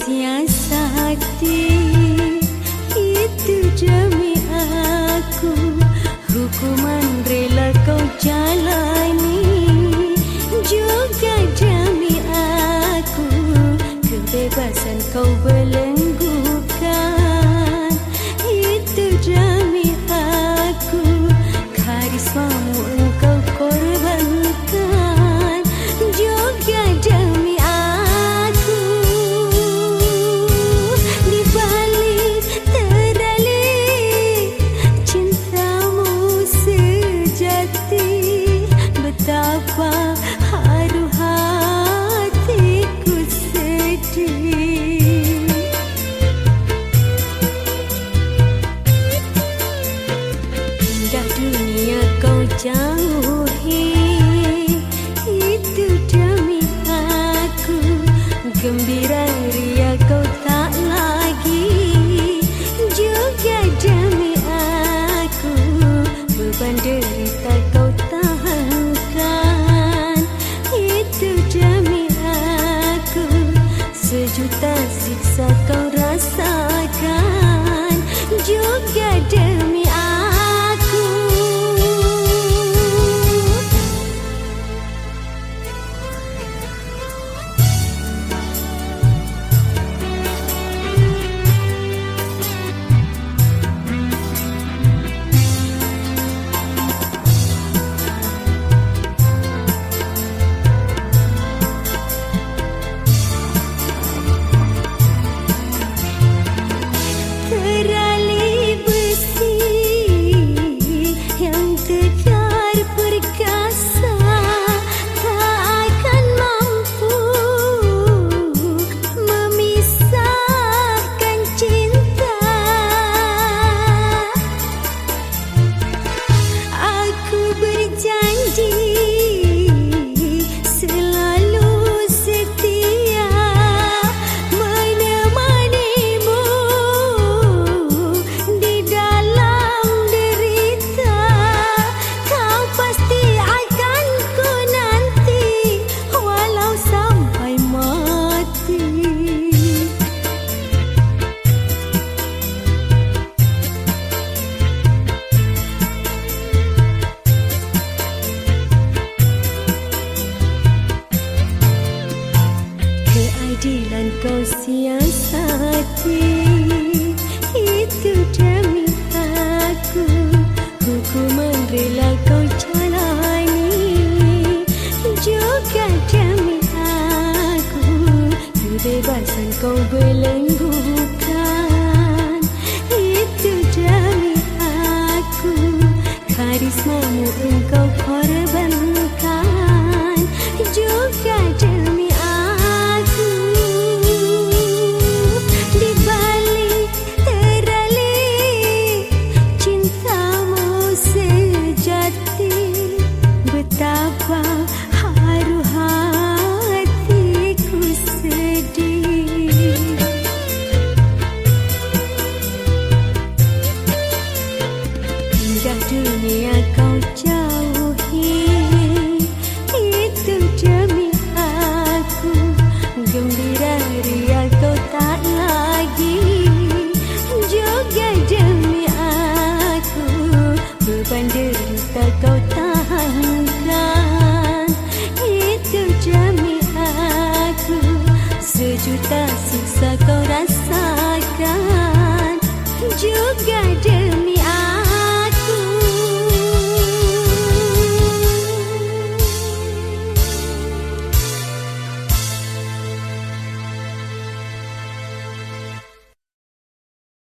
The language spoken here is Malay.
Siasati. Itu jami aku. Hukuman rela kau Jalani tersiksa kau sebatan kau belenggu itu jami aku. Karisma engkau korbankan juga jami aku. Di balik terali cintamu sejati betapa haru-haru